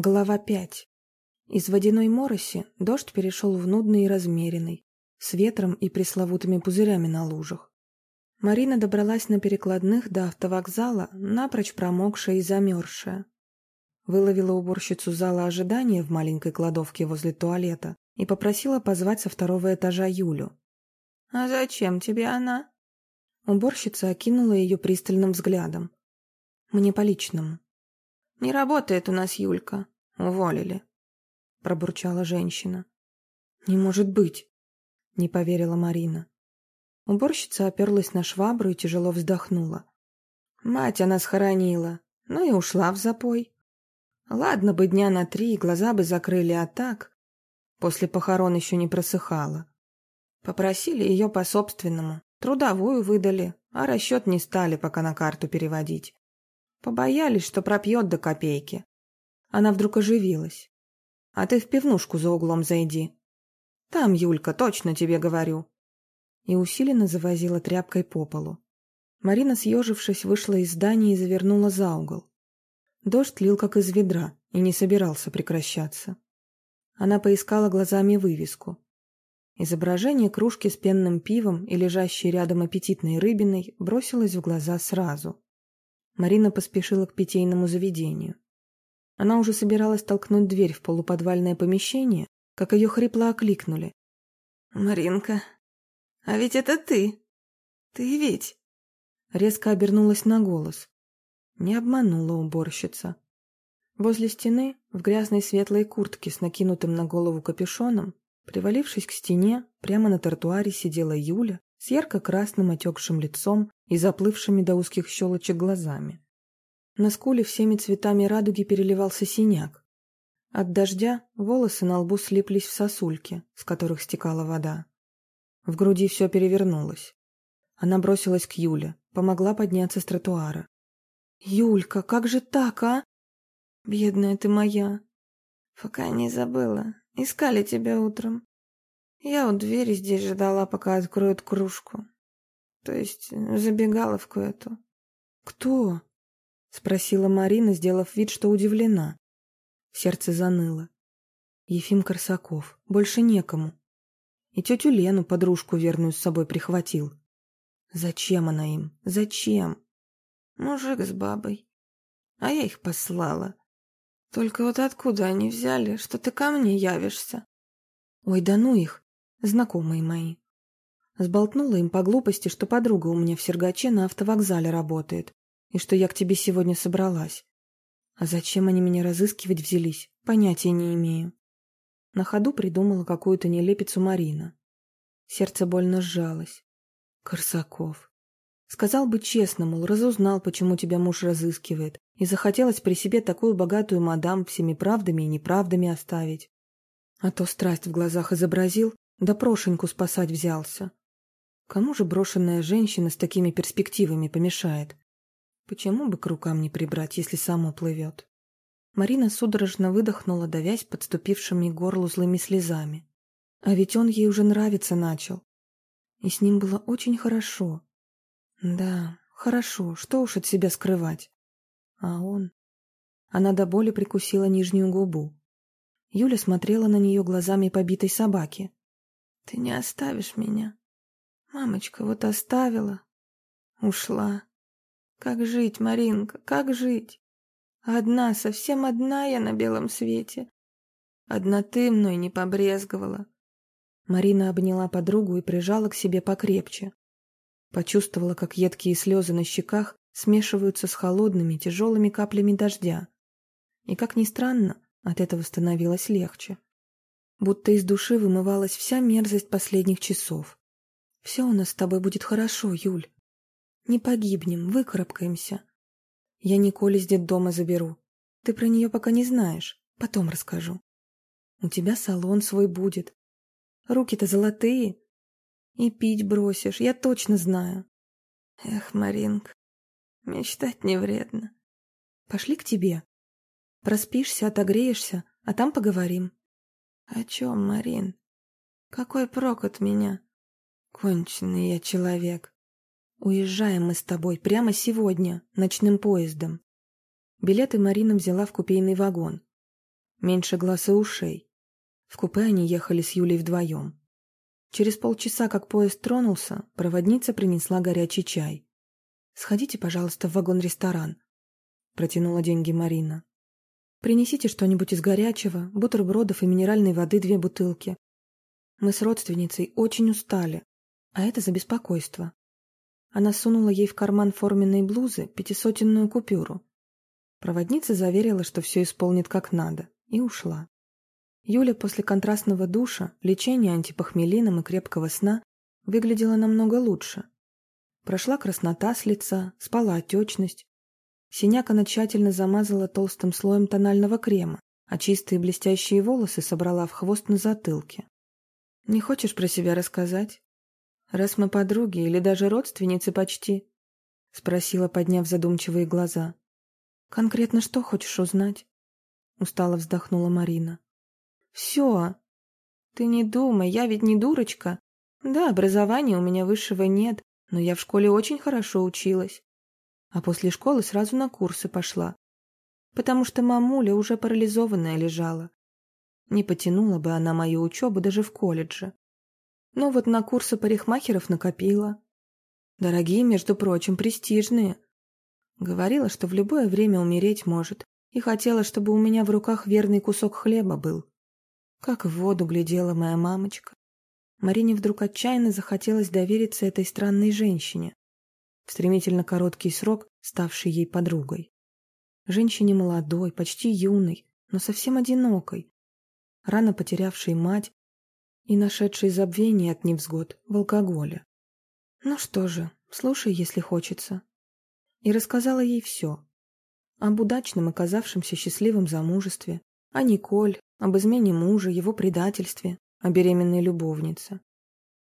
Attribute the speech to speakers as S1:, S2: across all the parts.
S1: Глава 5. Из водяной мороси дождь перешел в нудный и размеренный, с ветром и пресловутыми пузырями на лужах. Марина добралась на перекладных до автовокзала, напрочь промокшая и замерзшая. Выловила уборщицу зала ожидания в маленькой кладовке возле туалета и попросила позвать со второго этажа Юлю.
S2: «А зачем тебе она?»
S1: Уборщица окинула ее пристальным взглядом. «Мне по личному».
S2: «Не работает у нас Юлька. Уволили», — пробурчала женщина.
S1: «Не может быть», — не поверила Марина. Уборщица оперлась на швабру и тяжело вздохнула.
S2: «Мать она схоронила, ну и ушла в запой. Ладно бы дня на три, глаза бы закрыли, а так...» После похорон еще не просыхала. Попросили ее по-собственному, трудовую выдали, а расчет не стали пока на карту переводить. Побоялись, что пропьет до копейки. Она вдруг оживилась. А ты в пивнушку за углом зайди. Там, Юлька, точно тебе говорю.
S1: И усиленно завозила тряпкой по полу. Марина, съежившись, вышла из здания и завернула за угол. Дождь лил, как из ведра, и не собирался прекращаться. Она поискала глазами вывеску. Изображение кружки с пенным пивом и лежащей рядом аппетитной рыбиной бросилось в глаза сразу. Марина поспешила к питейному заведению. Она уже собиралась толкнуть дверь в полуподвальное помещение, как ее хрипло окликнули.
S2: «Маринка, а ведь это ты! Ты ведь...»
S1: Резко обернулась на голос. Не обманула уборщица. Возле стены, в грязной светлой куртке с накинутым на голову капюшоном, привалившись к стене, прямо на тротуаре сидела Юля с ярко-красным отекшим лицом и заплывшими до узких щелочек глазами. На скуле всеми цветами радуги переливался синяк. От дождя волосы на лбу слиплись в сосульки, с которых стекала вода. В груди все перевернулось. Она бросилась к Юле, помогла подняться с тротуара. «Юлька, как же так, а? Бедная ты моя!»
S2: «Пока не забыла. Искали тебя утром. Я у двери здесь ждала, пока откроют кружку. То есть забегаловку эту.
S1: «Кто?» — спросила Марина, сделав вид, что удивлена. Сердце заныло. Ефим Корсаков. Больше некому. И тетю Лену, подружку верную, с собой прихватил. Зачем она им? Зачем?
S2: Мужик с бабой. А я их послала. Только вот откуда они взяли, что ты ко мне явишься?
S1: Ой, да ну их знакомые мои. Сболтнула им по глупости, что подруга у меня в Сергаче на автовокзале работает, и что я к тебе сегодня собралась. А зачем они меня разыскивать взялись, понятия не имею. На ходу придумала какую-то нелепицу Марина. Сердце больно сжалось. Корсаков. Сказал бы честно, мол, разузнал, почему тебя муж разыскивает, и захотелось при себе такую богатую мадам всеми правдами и неправдами оставить. А то страсть в глазах изобразил, да Прошеньку спасать взялся. Кому же брошенная женщина с такими перспективами помешает? Почему бы к рукам не прибрать, если само плывет? Марина судорожно выдохнула, давясь подступившими к горлу злыми слезами. А ведь он ей уже нравиться начал. И с ним было очень хорошо. Да, хорошо, что уж от себя скрывать. А он... Она до боли прикусила нижнюю губу. Юля смотрела на нее глазами побитой собаки.
S2: Ты не оставишь меня. Мамочка вот оставила. Ушла. Как жить, Маринка, как жить? Одна, совсем одна я на белом свете. Одна ты мной не побрезговала.
S1: Марина обняла подругу и прижала к себе покрепче. Почувствовала, как едкие слезы на щеках смешиваются с холодными, тяжелыми каплями дождя. И, как ни странно, от этого становилось легче будто из души вымывалась вся мерзость последних часов. «Все у нас с тобой будет хорошо, Юль. Не погибнем, выкарабкаемся. Я Николь из детдома заберу. Ты про нее пока не знаешь, потом расскажу. У тебя салон свой будет. Руки-то золотые. И пить бросишь, я точно знаю.
S2: Эх, Маринка, мечтать не вредно.
S1: Пошли к тебе. Проспишься, отогреешься, а там поговорим.
S2: «О чем, Марин? Какой прок от меня? Конченый я человек.
S1: Уезжаем мы с тобой прямо сегодня, ночным поездом». Билеты Марина взяла в купейный вагон. Меньше глаз и ушей. В купе они ехали с Юлей вдвоем. Через полчаса, как поезд тронулся, проводница принесла горячий чай. «Сходите, пожалуйста, в вагон-ресторан», — протянула деньги Марина. «Принесите что-нибудь из горячего, бутербродов и минеральной воды две бутылки. Мы с родственницей очень устали, а это за беспокойство». Она сунула ей в карман форменной блузы пятисотенную купюру. Проводница заверила, что все исполнит как надо, и ушла. Юля после контрастного душа, лечения антипохмелином и крепкого сна выглядела намного лучше. Прошла краснота с лица, спала отечность. Синяк она тщательно замазала толстым слоем тонального крема, а чистые блестящие волосы собрала в хвост на затылке. «Не хочешь про себя рассказать? Раз мы подруги или даже родственницы почти?» — спросила, подняв задумчивые глаза. «Конкретно что хочешь узнать?» — устало вздохнула Марина. «Все. Ты не думай, я ведь не дурочка. Да, образования у меня высшего нет, но я в школе очень хорошо училась. А после школы сразу на курсы пошла. Потому что мамуля уже парализованная лежала. Не потянула бы она мою учебу даже в колледже. Но вот на курсы парикмахеров накопила. Дорогие, между прочим, престижные. Говорила, что в любое время умереть может, и хотела, чтобы у меня в руках верный кусок хлеба был. Как в воду глядела моя мамочка. Марине вдруг отчаянно захотелось довериться этой странной женщине, в стремительно короткий срок ставшей ей подругой. Женщине молодой, почти юной, но совсем одинокой, рано потерявшей мать и нашедшей забвение от невзгод в алкоголе. Ну что же, слушай, если хочется. И рассказала ей все. Об удачном оказавшемся счастливом замужестве, о Николь, об измене мужа, его предательстве, о беременной любовнице.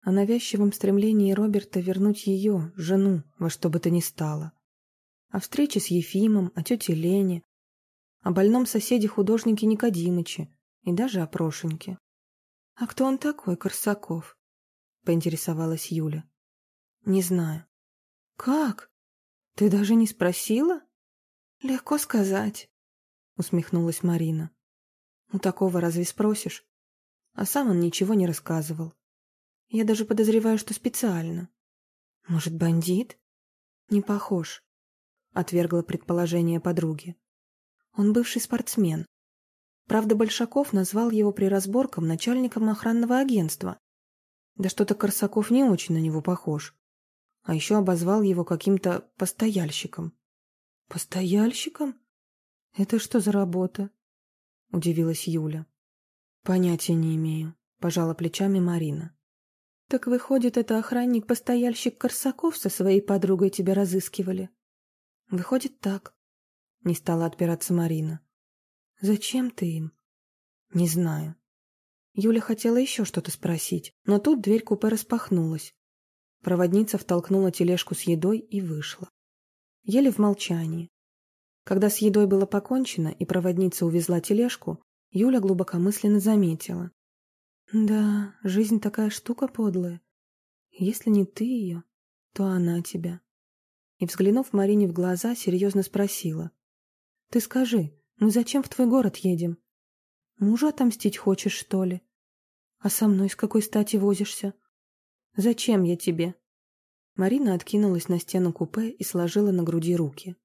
S1: О навязчивом стремлении Роберта вернуть ее, жену, во что бы то ни стало. О встрече с Ефимом, о тете Лене, о больном соседе-художнике Никодимыче и даже о Прошеньке. — А кто он такой, Корсаков? — поинтересовалась Юля. — Не знаю. — Как? Ты даже не спросила? — Легко сказать, — усмехнулась Марина. — У такого разве спросишь? А сам он ничего не рассказывал. Я даже подозреваю, что специально. Может, бандит? Не похож, отвергла предположение подруги. Он бывший спортсмен. Правда, Большаков назвал его при разборках начальником охранного агентства. Да что-то Корсаков не очень на него похож. А еще обозвал его каким-то постояльщиком. Постояльщиком? Это что за работа? Удивилась Юля. Понятия не имею, пожала плечами Марина. Так выходит, это охранник-постояльщик Корсаков со своей подругой тебя разыскивали? Выходит так. Не стала отпираться Марина. Зачем ты им? Не знаю. Юля хотела еще что-то спросить, но тут дверь купе распахнулась. Проводница втолкнула тележку с едой и вышла. Ели в молчании. Когда с едой было покончено и проводница увезла тележку, Юля глубокомысленно заметила. «Да, жизнь такая штука подлая. Если не ты ее, то она тебя». И, взглянув Марине в глаза, серьезно спросила. «Ты скажи, мы зачем в твой город едем? Мужу отомстить хочешь, что ли? А со мной с какой стати возишься? Зачем я тебе?» Марина откинулась на стену купе и сложила на груди руки.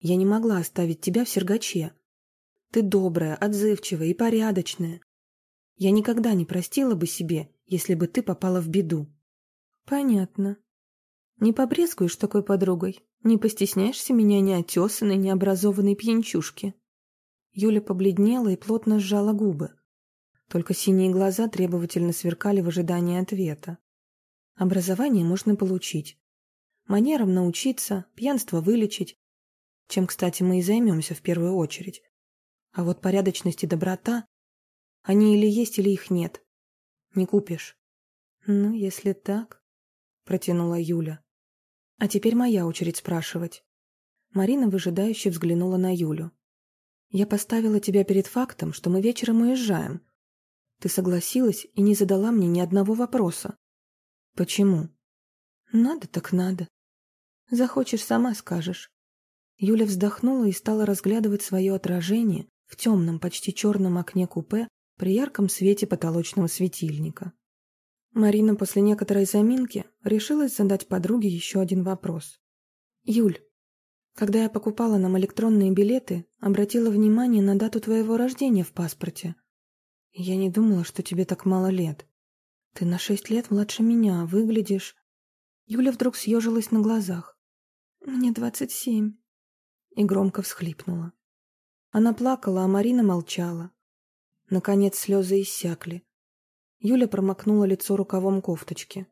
S1: «Я не могла оставить тебя в Сергаче. Ты добрая, отзывчивая и порядочная. Я никогда не простила бы себе, если бы ты попала в беду. Понятно. Не побрезгуешь такой подругой? Не постесняешься меня неотесанной, необразованной пьянчушки? Юля побледнела и плотно сжала губы. Только синие глаза требовательно сверкали в ожидании ответа. Образование можно получить. Манерам научиться, пьянство вылечить, чем, кстати, мы и займемся в первую очередь. А вот порядочность и доброта, они или есть, или их нет. Не купишь. Ну, если так, протянула Юля. А теперь моя очередь спрашивать. Марина выжидающе взглянула на Юлю. Я поставила тебя перед фактом, что мы вечером уезжаем. Ты согласилась и не задала мне ни одного вопроса. Почему? Надо так надо. Захочешь, сама скажешь. Юля вздохнула и стала разглядывать свое отражение в темном, почти черном окне купе при ярком свете потолочного светильника. Марина после некоторой заминки решилась задать подруге еще один вопрос. «Юль, когда я покупала нам электронные билеты, обратила внимание на дату твоего рождения в паспорте. Я не думала, что тебе так мало лет. Ты на шесть лет младше меня, выглядишь...» Юля вдруг съежилась на глазах. «Мне двадцать семь». И громко всхлипнула. Она плакала, а Марина молчала. Наконец слезы иссякли. Юля промокнула лицо рукавом кофточки.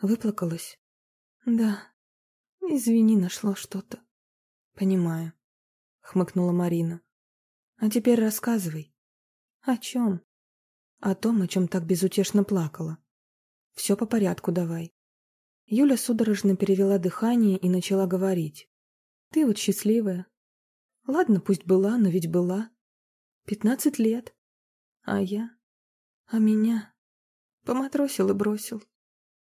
S1: Выплакалась? Да. Извини, нашло что-то. Понимаю. Хмыкнула Марина. А теперь рассказывай. О чем? О том, о чем так безутешно плакала. Все по порядку давай. Юля судорожно перевела дыхание и начала говорить. Ты вот счастливая. Ладно, пусть была, но ведь была. Пятнадцать лет. А я? А меня поматросил и бросил.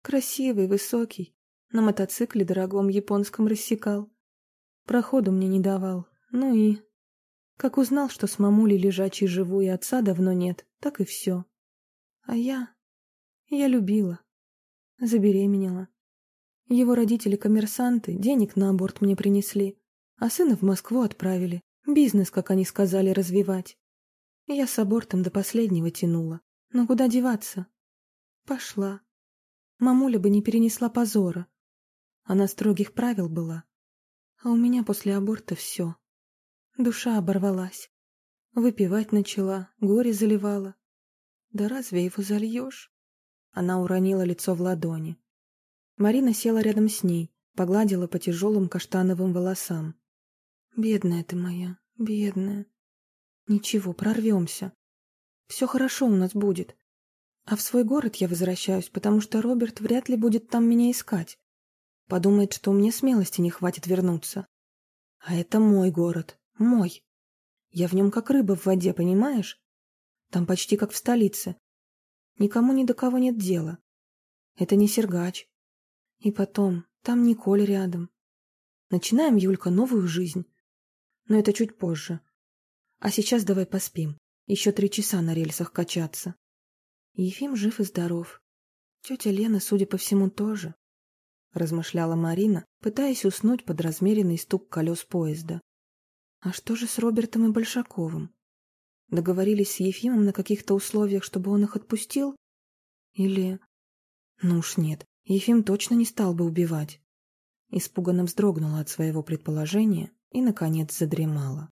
S1: Красивый, высокий, на мотоцикле дорогом японском рассекал. Проходу мне не давал. Ну и... Как узнал, что с мамулей лежачей живу и отца давно нет, так и все. А я... Я любила. Забеременела. Его родители-коммерсанты денег на аборт мне принесли, а сына в Москву отправили. Бизнес, как они сказали, развивать. Я с абортом до последнего тянула. Но куда деваться? Пошла. Мамуля бы не перенесла позора. Она строгих правил была. А у меня после аборта все. Душа оборвалась. Выпивать начала, горе заливала. Да разве его зальешь? Она уронила лицо в ладони. Марина села рядом с ней, погладила по тяжелым каштановым волосам. «Бедная ты моя, бедная. Ничего, прорвемся. Все хорошо у нас будет. А в свой город я возвращаюсь, потому что Роберт вряд ли будет там меня искать. Подумает, что мне смелости не хватит вернуться. А это мой город, мой. Я в нем как рыба в воде, понимаешь? Там почти как в столице. Никому ни до кого нет дела. Это не Сергач. И потом, там Николь рядом. Начинаем, Юлька, новую жизнь. Но это чуть позже. А сейчас давай поспим. Еще три часа на рельсах качаться. Ефим жив и здоров. Тетя Лена, судя по всему, тоже. Размышляла Марина, пытаясь уснуть под размеренный стук колес поезда. А что же с Робертом и Большаковым? Договорились с Ефимом на каких-то условиях, чтобы он их отпустил? Или... Ну уж нет, Ефим точно не стал бы убивать. Испуганно вздрогнула от своего предположения и, наконец, задремала.